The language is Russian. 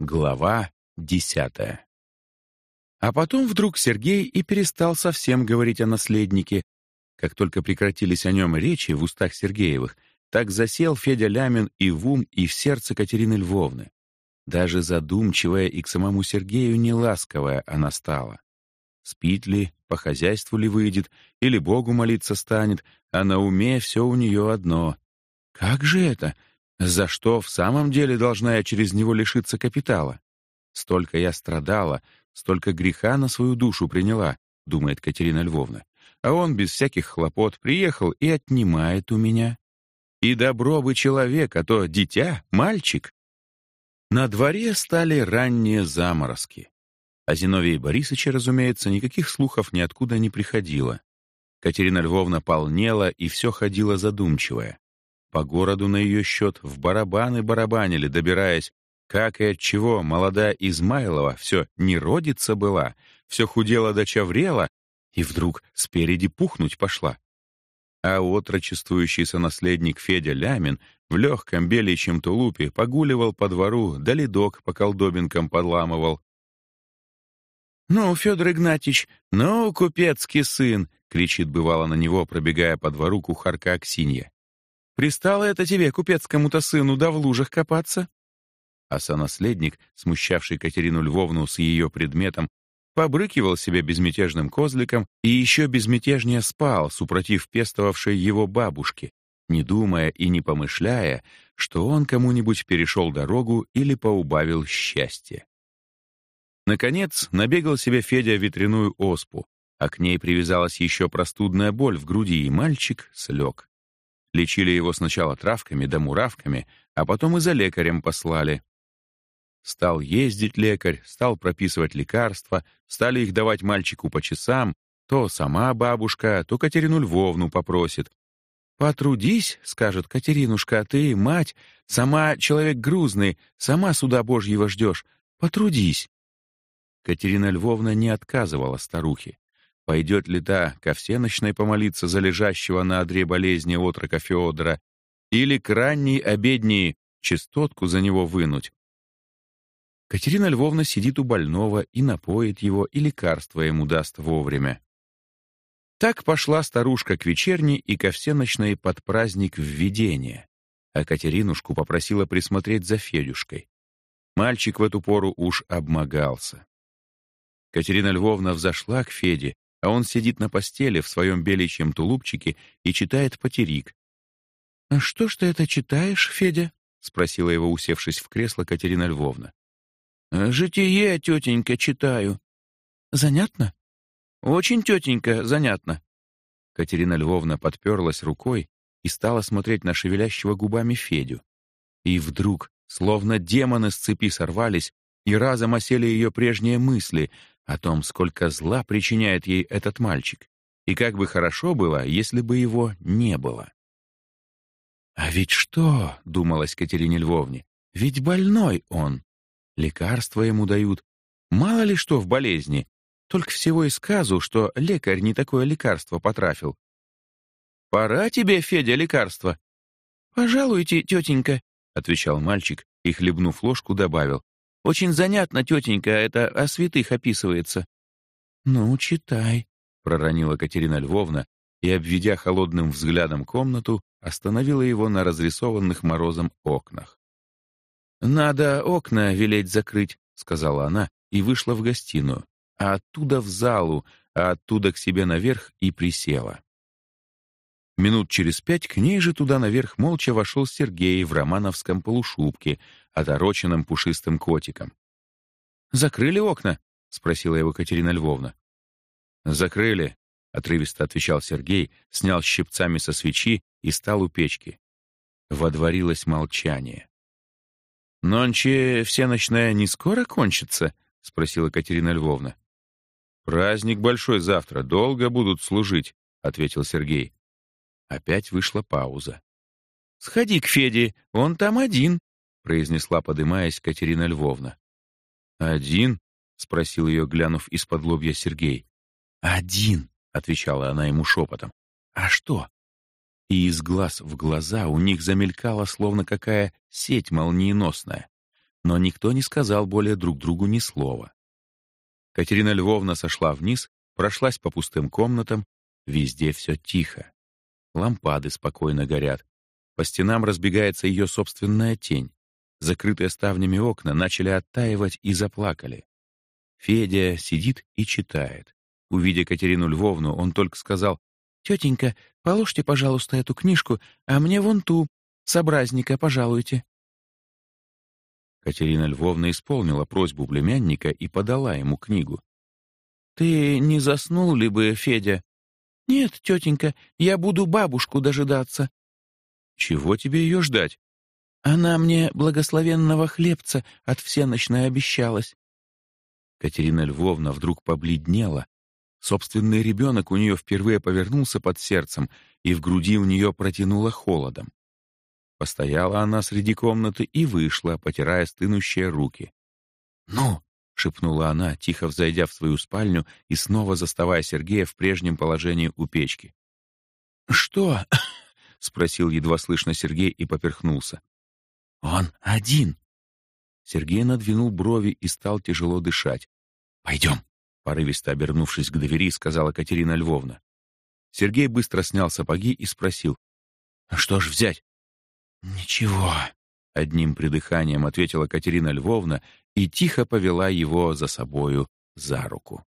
Глава десятая. А потом вдруг Сергей и перестал совсем говорить о наследнике. Как только прекратились о нем речи в устах Сергеевых, так засел Федя Лямин и в ум, и в сердце Катерины Львовны. Даже задумчивая и к самому Сергею неласковая она стала. Спит ли, по хозяйству ли выйдет, или Богу молиться станет, а на уме все у нее одно. Как же это? За что в самом деле должна я через него лишиться капитала? Столько я страдала, столько греха на свою душу приняла, думает Катерина Львовна. А он без всяких хлопот приехал и отнимает у меня. И добро бы человек, а то дитя, мальчик. На дворе стали ранние заморозки. О Зиновии Борисовиче, разумеется, никаких слухов ниоткуда не приходило. Катерина Львовна полнела и все ходила задумчивая. По городу на ее счет в барабаны барабанили, добираясь, как и от чего молодая Измайлова все не родится была, все худела до чаврела, и вдруг спереди пухнуть пошла. А отрочествующийся наследник Федя Лямин в легком беличьем тулупе погуливал по двору, да ледок по колдобинкам подламывал. «Ну, Федор Игнатьич, ну, купецкий сын!» — кричит бывало на него, пробегая по двору кухарка Аксинья. Пристало это тебе, купецкому-то сыну, да в лужах копаться?» А сонаследник, смущавший Катерину Львовну с ее предметом, побрыкивал себя безмятежным козликом и еще безмятежнее спал, супротив пестовавшей его бабушки, не думая и не помышляя, что он кому-нибудь перешел дорогу или поубавил счастье. Наконец, набегал себе Федя ветряную оспу, а к ней привязалась еще простудная боль в груди, и мальчик слег. Лечили его сначала травками да муравками, а потом и за лекарем послали. Стал ездить лекарь, стал прописывать лекарства, стали их давать мальчику по часам, то сама бабушка, то Катерину Львовну попросит. «Потрудись», — скажет Катеринушка, — «ты, мать, сама человек грузный, сама суда Божьего ждешь, потрудись». Катерина Львовна не отказывала старухе. Пойдет ли та ко всеночной помолиться за лежащего на одре болезни отрока Феодора или к ранней обедней частотку за него вынуть? Катерина Львовна сидит у больного и напоит его, и лекарство ему даст вовремя. Так пошла старушка к вечерней и ко всеночной под праздник введения, а Катеринушку попросила присмотреть за Федюшкой. Мальчик в эту пору уж обмогался. Катерина Львовна взошла к Феде а он сидит на постели в своем беличьем тулупчике и читает потерик. «А что ж ты это читаешь, Федя?» — спросила его, усевшись в кресло Катерина Львовна. «Житие, тетенька, читаю». «Занятно?» «Очень, тетенька, занятно». Катерина Львовна подперлась рукой и стала смотреть на шевелящего губами Федю. И вдруг, словно демоны с цепи сорвались, и разом осели ее прежние мысли — о том, сколько зла причиняет ей этот мальчик, и как бы хорошо было, если бы его не было. «А ведь что?» — думалась Катерине Львовне. «Ведь больной он. Лекарства ему дают. Мало ли что в болезни. Только всего и сказу, что лекарь не такое лекарство потрафил. «Пора тебе, Федя, лекарство». «Пожалуйте, тетенька», — отвечал мальчик и, хлебнув ложку, добавил. Очень занятно, тетенька, это о святых описывается». «Ну, читай», — проронила Катерина Львовна и, обведя холодным взглядом комнату, остановила его на разрисованных морозом окнах. «Надо окна велеть закрыть», — сказала она и вышла в гостиную, а оттуда в залу, а оттуда к себе наверх и присела. Минут через пять к ней же туда наверх молча вошел Сергей в романовском полушубке, отороченном пушистым котиком. «Закрыли окна?» — спросила его Катерина Львовна. «Закрыли», — отрывисто отвечал Сергей, снял щипцами со свечи и стал у печки. Водворилось молчание. «Нонче всеночная не скоро кончится?» — спросила Катерина Львовна. «Праздник большой завтра, долго будут служить», — ответил Сергей. Опять вышла пауза. «Сходи к Феде, он там один», — произнесла, подымаясь Катерина Львовна. «Один?» — спросил ее, глянув из-под лобья Сергей. «Один», — отвечала она ему шепотом. «А что?» И из глаз в глаза у них замелькала, словно какая сеть молниеносная. но никто не сказал более друг другу ни слова. Катерина Львовна сошла вниз, прошлась по пустым комнатам, везде все тихо. Лампады спокойно горят. По стенам разбегается ее собственная тень. Закрытые ставнями окна начали оттаивать и заплакали. Федя сидит и читает. Увидя Катерину Львовну, он только сказал, «Тетенька, положьте, пожалуйста, эту книжку, а мне вон ту, собразника, пожалуйте». Катерина Львовна исполнила просьбу племянника и подала ему книгу. «Ты не заснул ли бы, Федя?» «Нет, тетенька, я буду бабушку дожидаться». «Чего тебе ее ждать?» «Она мне благословенного хлебца от всеночной обещалась». Катерина Львовна вдруг побледнела. Собственный ребенок у нее впервые повернулся под сердцем, и в груди у нее протянуло холодом. Постояла она среди комнаты и вышла, потирая стынущие руки. «Ну!» — шепнула она, тихо взойдя в свою спальню и снова заставая Сергея в прежнем положении у печки. «Что?» — спросил едва слышно Сергей и поперхнулся. «Он один!» Сергей надвинул брови и стал тяжело дышать. «Пойдем!» — порывисто обернувшись к двери, сказала Катерина Львовна. Сергей быстро снял сапоги и спросил. «Что ж взять?» «Ничего», — одним придыханием ответила Катерина Львовна и тихо повела его за собою за руку.